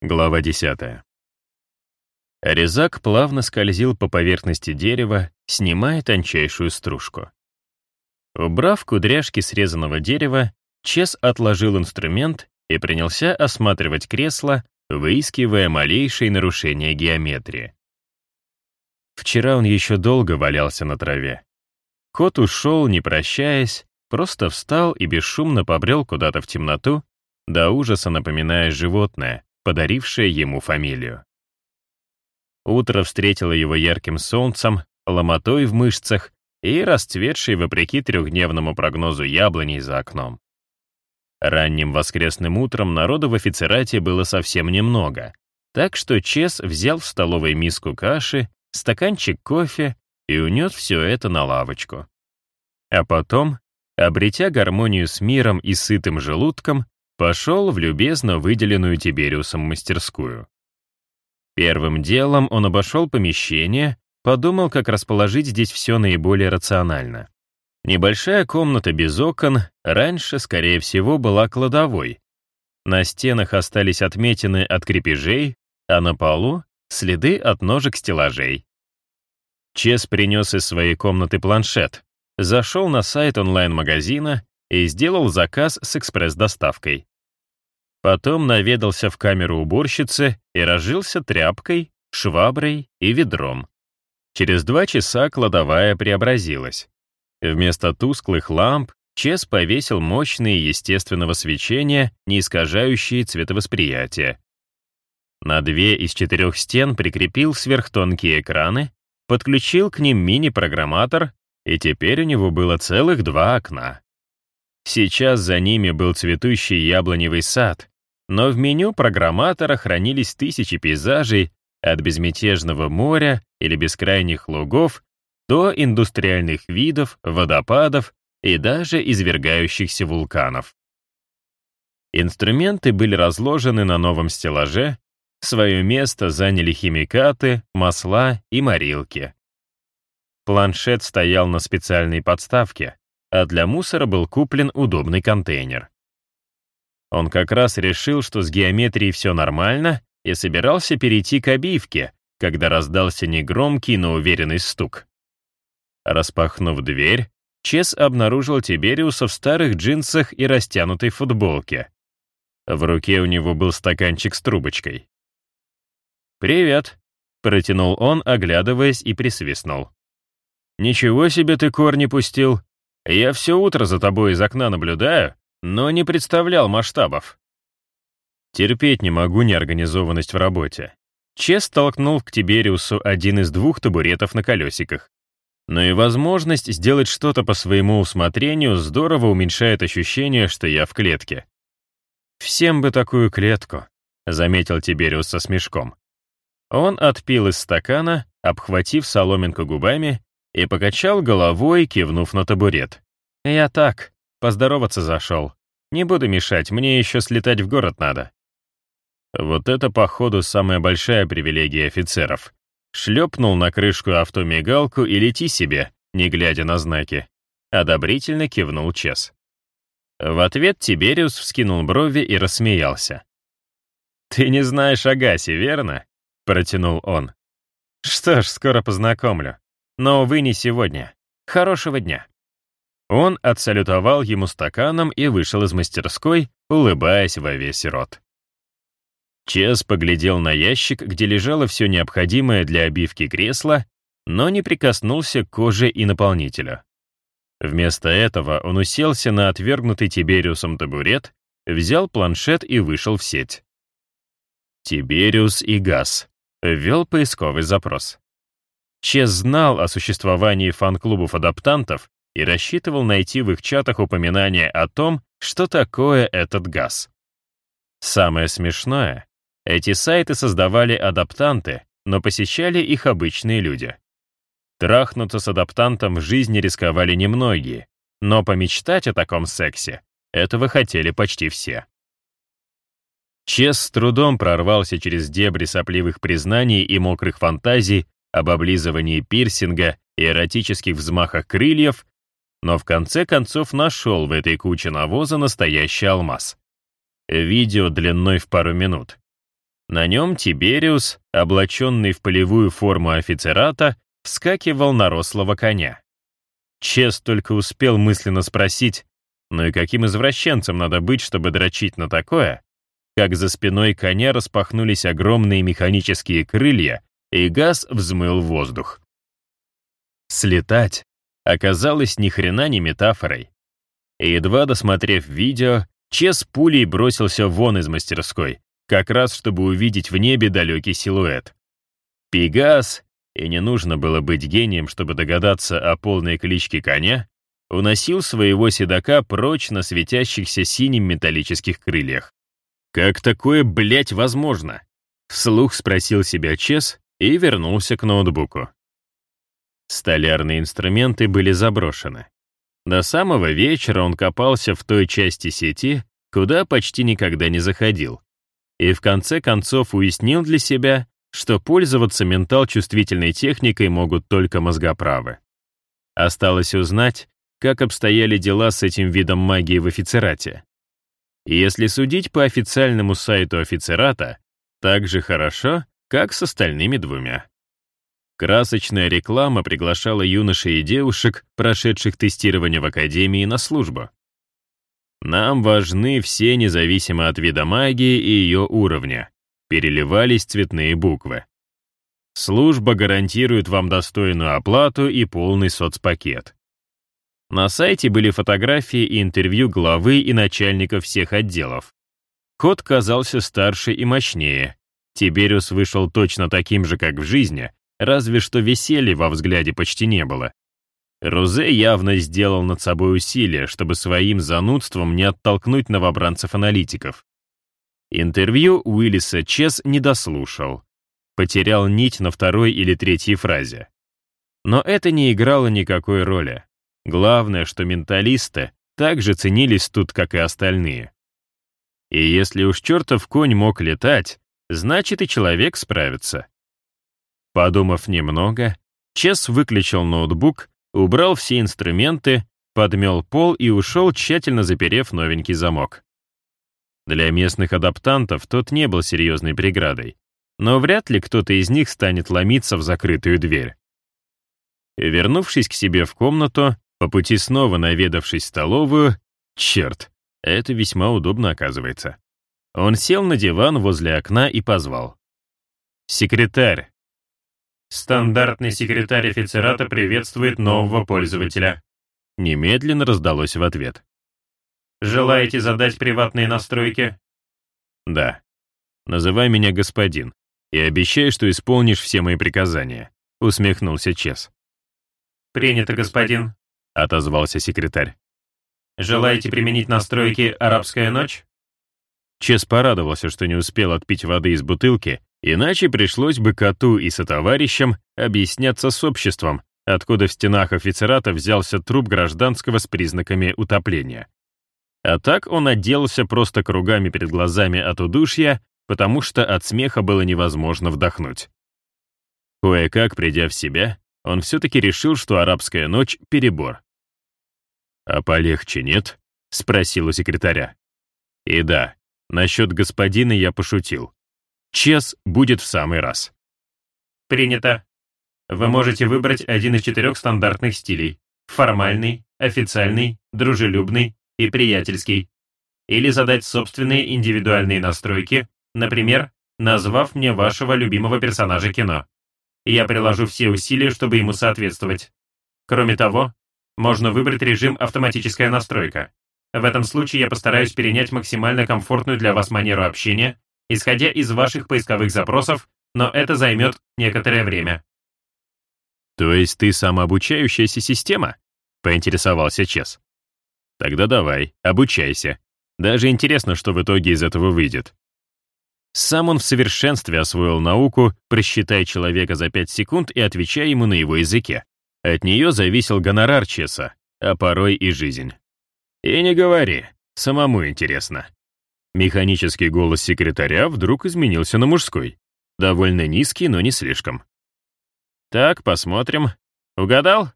Глава 10. Резак плавно скользил по поверхности дерева, снимая тончайшую стружку. Убрав кудряшки срезанного дерева, Чес отложил инструмент и принялся осматривать кресло, выискивая малейшие нарушения геометрии. Вчера он еще долго валялся на траве. Кот ушел, не прощаясь, просто встал и бесшумно побрел куда-то в темноту, до ужаса напоминая животное, подарившее ему фамилию. Утро встретило его ярким солнцем, ломотой в мышцах и расцветшей вопреки трехдневному прогнозу яблоней за окном. Ранним воскресным утром народу в офицерате было совсем немного, так что Чес взял в столовой миску каши, стаканчик кофе и унес все это на лавочку. А потом, обретя гармонию с миром и сытым желудком, пошел в любезно выделенную Тибериусом мастерскую. Первым делом он обошел помещение, подумал, как расположить здесь все наиболее рационально. Небольшая комната без окон раньше, скорее всего, была кладовой. На стенах остались отметины от крепежей, а на полу — следы от ножек стеллажей. Чес принес из своей комнаты планшет, зашел на сайт онлайн-магазина и сделал заказ с экспресс-доставкой. Потом наведался в камеру уборщицы и разжился тряпкой, шваброй и ведром. Через два часа кладовая преобразилась. Вместо тусклых ламп Чес повесил мощные естественного свечения, не искажающие цветовосприятие. На две из четырех стен прикрепил сверхтонкие экраны, подключил к ним мини-программатор, и теперь у него было целых два окна. Сейчас за ними был цветущий яблоневый сад, но в меню программатора хранились тысячи пейзажей от безмятежного моря или бескрайних лугов до индустриальных видов, водопадов и даже извергающихся вулканов. Инструменты были разложены на новом стеллаже, свое место заняли химикаты, масла и морилки. Планшет стоял на специальной подставке, а для мусора был куплен удобный контейнер. Он как раз решил, что с геометрией все нормально, и собирался перейти к обивке, когда раздался негромкий, но уверенный стук. Распахнув дверь, Чес обнаружил Тибериуса в старых джинсах и растянутой футболке. В руке у него был стаканчик с трубочкой. «Привет», — протянул он, оглядываясь и присвистнул. «Ничего себе ты корни пустил. Я все утро за тобой из окна наблюдаю, но не представлял масштабов». Терпеть не могу неорганизованность в работе. Чес толкнул к Тибериусу один из двух табуретов на колесиках. Но и возможность сделать что-то по своему усмотрению здорово уменьшает ощущение, что я в клетке. «Всем бы такую клетку», — заметил Тибериус со смешком. Он отпил из стакана, обхватив соломинку губами, и покачал головой, кивнув на табурет. «Я так, поздороваться зашел. Не буду мешать, мне еще слетать в город надо». Вот это, походу, самая большая привилегия офицеров. Шлепнул на крышку авто мигалку и лети себе, не глядя на знаки. Одобрительно кивнул Чес. В ответ Тибериус вскинул брови и рассмеялся. «Ты не знаешь Агаси, верно?» — протянул он. «Что ж, скоро познакомлю. Но, увы, не сегодня. Хорошего дня». Он отсалютовал ему стаканом и вышел из мастерской, улыбаясь во весь рот. Чес поглядел на ящик, где лежало все необходимое для обивки кресла, но не прикоснулся к коже и наполнителю. Вместо этого он уселся на отвергнутый Тибериусом табурет, взял планшет и вышел в сеть. Тибериус и газ. Ввел поисковый запрос. Чес знал о существовании фан-клубов адаптантов и рассчитывал найти в их чатах упоминание о том, что такое этот газ. Самое смешное, эти сайты создавали адаптанты, но посещали их обычные люди. Трахнуться с адаптантом в жизни рисковали немногие, но помечтать о таком сексе этого хотели почти все. Чес с трудом прорвался через дебри сопливых признаний и мокрых фантазий об облизывании пирсинга и эротических взмахах крыльев но в конце концов нашел в этой куче навоза настоящий алмаз. Видео длиной в пару минут. На нем Тибериус, облаченный в полевую форму офицерата, вскакивал на рослого коня. Чес только успел мысленно спросить, ну и каким извращенцем надо быть, чтобы дрочить на такое, как за спиной коня распахнулись огромные механические крылья, и газ взмыл воздух. Слетать оказалось ни хрена не метафорой. Едва досмотрев видео, Чес пулей бросился вон из мастерской, как раз чтобы увидеть в небе далекий силуэт. Пегас, и не нужно было быть гением, чтобы догадаться о полной кличке коня, уносил своего седока прочь на светящихся синим металлических крыльях. «Как такое, блять, возможно?» Вслух спросил себя Чес и вернулся к ноутбуку. Столярные инструменты были заброшены. До самого вечера он копался в той части сети, куда почти никогда не заходил. И в конце концов уяснил для себя, что пользоваться ментал-чувствительной техникой могут только мозгоправы. Осталось узнать, как обстояли дела с этим видом магии в офицерате. И если судить по официальному сайту офицерата, так же хорошо, как с остальными двумя. Красочная реклама приглашала юношей и девушек, прошедших тестирование в академии, на службу. Нам важны все независимо от вида магии и ее уровня. Переливались цветные буквы. Служба гарантирует вам достойную оплату и полный соцпакет. На сайте были фотографии и интервью главы и начальников всех отделов. Кот казался старше и мощнее. Тибериус вышел точно таким же, как в жизни, разве что веселья во взгляде почти не было. Розе явно сделал над собой усилие, чтобы своим занудством не оттолкнуть новобранцев-аналитиков. Интервью Уиллиса Чес не дослушал. Потерял нить на второй или третьей фразе. Но это не играло никакой роли. Главное, что менталисты также ценились тут, как и остальные. И если уж чертов конь мог летать, значит и человек справится. Подумав немного, Чес выключил ноутбук, убрал все инструменты, подмел пол и ушел, тщательно заперев новенький замок. Для местных адаптантов тот не был серьезной преградой, но вряд ли кто-то из них станет ломиться в закрытую дверь. Вернувшись к себе в комнату, по пути снова наведавшись в столовую, черт, это весьма удобно оказывается. Он сел на диван возле окна и позвал. «Секретарь, Стандартный секретарь офицерата приветствует нового пользователя. Немедленно раздалось в ответ. Желаете задать приватные настройки? Да. Называй меня господин и обещай, что исполнишь все мои приказания, усмехнулся Чес. Принято, господин, отозвался секретарь. Желаете применить настройки «Арабская ночь»? Чес порадовался, что не успел отпить воды из бутылки Иначе пришлось бы коту и сотоварищам объясняться с обществом, откуда в стенах офицерата взялся труп гражданского с признаками утопления. А так он отделался просто кругами перед глазами от удушья, потому что от смеха было невозможно вдохнуть. Кое-как, придя в себя, он все-таки решил, что арабская ночь — перебор. «А полегче нет?» — спросил у секретаря. И да, насчет господина я пошутил. Чес будет в самый раз. Принято. Вы можете выбрать один из четырех стандартных стилей. Формальный, официальный, дружелюбный и приятельский. Или задать собственные индивидуальные настройки, например, назвав мне вашего любимого персонажа кино. Я приложу все усилия, чтобы ему соответствовать. Кроме того, можно выбрать режим «Автоматическая настройка». В этом случае я постараюсь перенять максимально комфортную для вас манеру общения исходя из ваших поисковых запросов, но это займет некоторое время. То есть ты самообучающаяся система? Поинтересовался Чес. Тогда давай, обучайся. Даже интересно, что в итоге из этого выйдет. Сам он в совершенстве освоил науку, просчитай человека за 5 секунд и отвечай ему на его языке. От нее зависел гонорар Чеса, а порой и жизнь. И не говори, самому интересно. Механический голос секретаря вдруг изменился на мужской. Довольно низкий, но не слишком. «Так, посмотрим. Угадал?»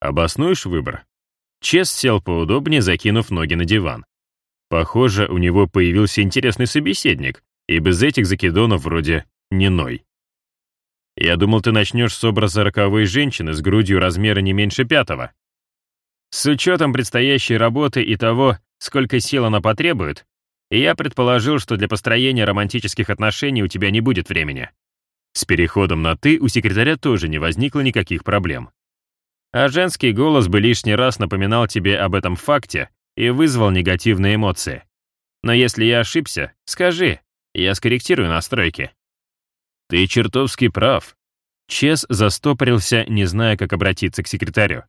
«Обоснуешь выбор?» Чес сел поудобнее, закинув ноги на диван. Похоже, у него появился интересный собеседник, и без этих закидонов вроде не ной. Я думал, ты начнешь с образа роковой женщины с грудью размера не меньше пятого. С учетом предстоящей работы и того, сколько сил она потребует, я предположил, что для построения романтических отношений у тебя не будет времени. С переходом на «ты» у секретаря тоже не возникло никаких проблем. А женский голос бы лишний раз напоминал тебе об этом факте и вызвал негативные эмоции. Но если я ошибся, скажи, я скорректирую настройки. Ты чертовски прав. Чес застопорился, не зная, как обратиться к секретарю.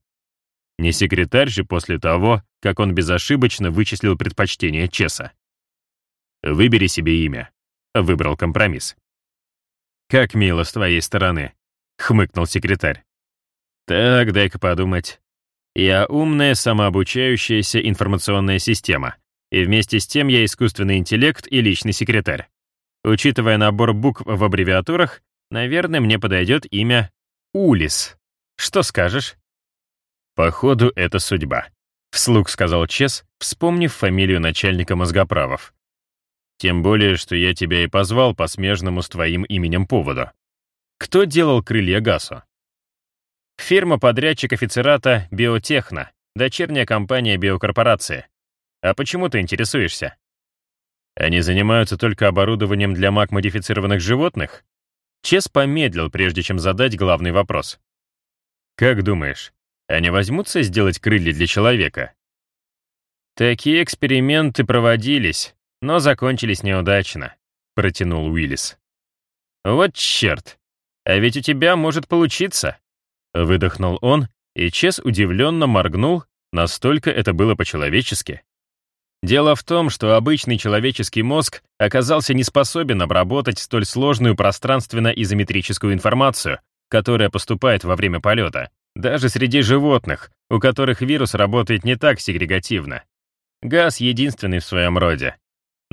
Не секретарь же после того, как он безошибочно вычислил предпочтение Чеса. «Выбери себе имя», — выбрал компромисс. «Как мило с твоей стороны», — хмыкнул секретарь. «Так, дай-ка подумать. Я умная самообучающаяся информационная система, и вместе с тем я искусственный интеллект и личный секретарь. Учитывая набор букв в аббревиатурах, наверное, мне подойдет имя Улис. Что скажешь?» «Походу, это судьба», — вслух сказал Чес, вспомнив фамилию начальника мозгоправов. «Тем более, что я тебя и позвал по смежному с твоим именем поводу. Кто делал крылья Гасу?» «Фирма-подрядчик офицерата «Биотехно», дочерняя компания биокорпорации. А почему ты интересуешься?» «Они занимаются только оборудованием для маг-модифицированных животных?» Чес помедлил, прежде чем задать главный вопрос. «Как думаешь, они возьмутся сделать крылья для человека. Такие эксперименты проводились, но закончились неудачно, протянул Уиллис. Вот черт, а ведь у тебя может получиться. Выдохнул он, и Чес удивленно моргнул, настолько это было по-человечески. Дело в том, что обычный человеческий мозг оказался не способен обработать столь сложную пространственно-изометрическую информацию, которая поступает во время полета. Даже среди животных, у которых вирус работает не так сегрегативно. Газ единственный в своем роде.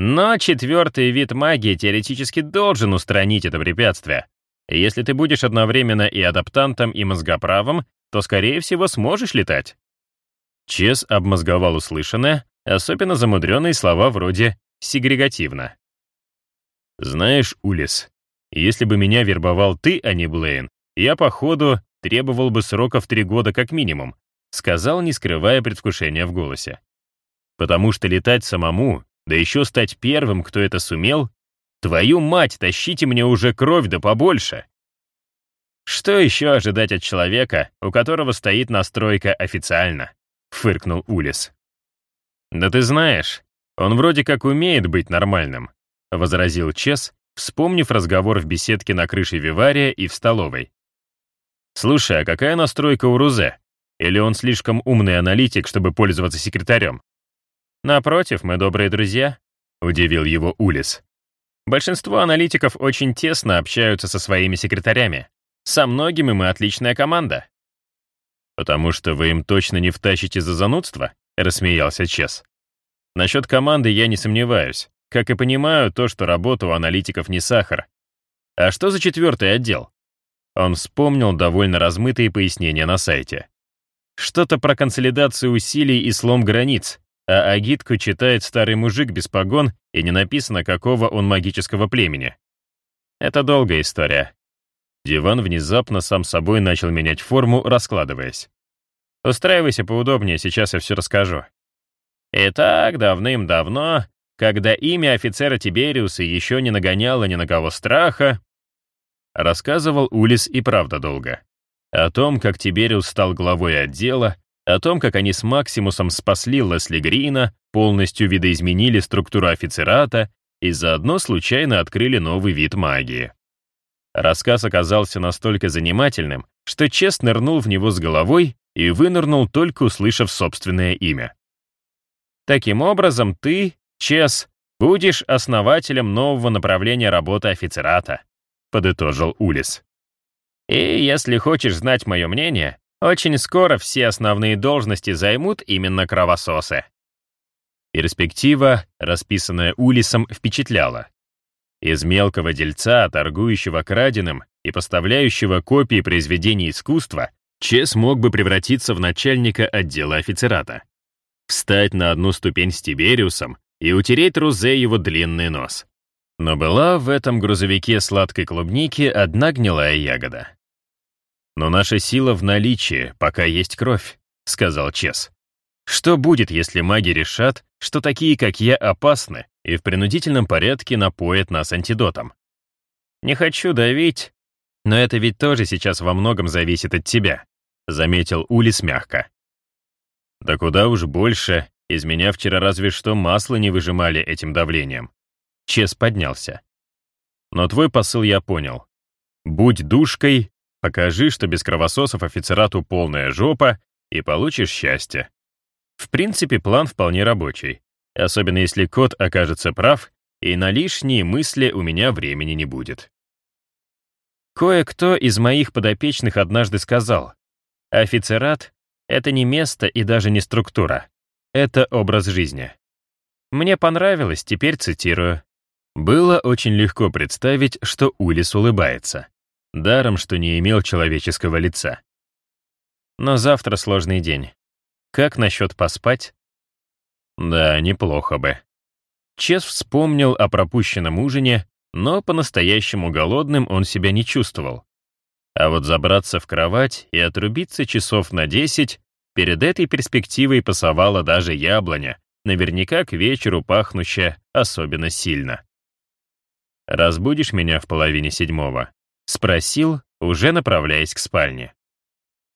Но четвертый вид магии теоретически должен устранить это препятствие. Если ты будешь одновременно и адаптантом, и мозгоправом, то, скорее всего, сможешь летать. Чес обмозговал услышанное, особенно замудренные слова вроде «сегрегативно». «Знаешь, Улис, если бы меня вербовал ты, а не Блейн, я, походу, требовал бы срока в три года как минимум, сказал, не скрывая предвкушения в голосе. Потому что летать самому, да еще стать первым, кто это сумел, твою мать, тащите мне уже кровь да побольше. Что еще ожидать от человека, у которого стоит настройка официально? Фыркнул Улис. Да ты знаешь, он вроде как умеет быть нормальным, возразил Чес, вспомнив разговор в беседке на крыше Вивария и в столовой. «Слушай, а какая настройка у Рузе? Или он слишком умный аналитик, чтобы пользоваться секретарем?» «Напротив, мы добрые друзья», — удивил его Улис. «Большинство аналитиков очень тесно общаются со своими секретарями. Со многими мы отличная команда». «Потому что вы им точно не втащите за занудство?» — рассмеялся Чес. «Насчет команды я не сомневаюсь. Как и понимаю, то, что работа у аналитиков не сахар. А что за четвертый отдел? Он вспомнил довольно размытые пояснения на сайте. Что-то про консолидацию усилий и слом границ, а агитку читает старый мужик без погон и не написано, какого он магического племени. Это долгая история. Диван внезапно сам собой начал менять форму, раскладываясь. Устраивайся поудобнее, сейчас я все расскажу. Итак, давным-давно, когда имя офицера Тибериуса еще не нагоняло ни на кого страха, Рассказывал Улис и правда долго. О том, как Тибериус стал главой отдела, о том, как они с Максимусом спасли Лесли Грина, полностью видоизменили структуру офицерата и заодно случайно открыли новый вид магии. Рассказ оказался настолько занимательным, что Чест нырнул в него с головой и вынырнул, только услышав собственное имя. Таким образом, ты, Чес, будешь основателем нового направления работы офицерата. — подытожил Улис. «И если хочешь знать мое мнение, очень скоро все основные должности займут именно кровососы». Перспектива, расписанная Улисом, впечатляла. Из мелкого дельца, торгующего краденым и поставляющего копии произведений искусства, Чес мог бы превратиться в начальника отдела офицерата. Встать на одну ступень с Тибериусом и утереть Рузе его длинный нос. Но была в этом грузовике сладкой клубники одна гнилая ягода. «Но наша сила в наличии, пока есть кровь», — сказал Чес. «Что будет, если маги решат, что такие, как я, опасны и в принудительном порядке напоят нас антидотом? Не хочу давить, но это ведь тоже сейчас во многом зависит от тебя», — заметил Улис мягко. «Да куда уж больше, из меня вчера разве что масло не выжимали этим давлением». Чес поднялся. «Но твой посыл я понял. Будь душкой, Покажи, что без кровососов офицерату полная жопа, и получишь счастье. В принципе, план вполне рабочий, особенно если кот окажется прав, и на лишние мысли у меня времени не будет. Кое-кто из моих подопечных однажды сказал, офицерат — это не место и даже не структура, это образ жизни. Мне понравилось, теперь цитирую. Было очень легко представить, что Улис улыбается. Даром, что не имел человеческого лица. Но завтра сложный день. Как насчет поспать? Да, неплохо бы. Чес вспомнил о пропущенном ужине, но по-настоящему голодным он себя не чувствовал. А вот забраться в кровать и отрубиться часов на десять перед этой перспективой пасовала даже яблоня, наверняка к вечеру пахнущая особенно сильно. «Разбудишь меня в половине седьмого?» Спросил, уже направляясь к спальне.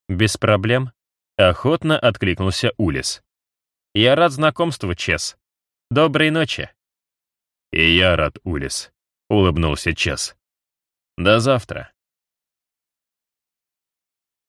«Без проблем», — охотно откликнулся Улис. «Я рад знакомству, Чес. Доброй ночи». «И я рад, Улис», — улыбнулся Чес. «До завтра».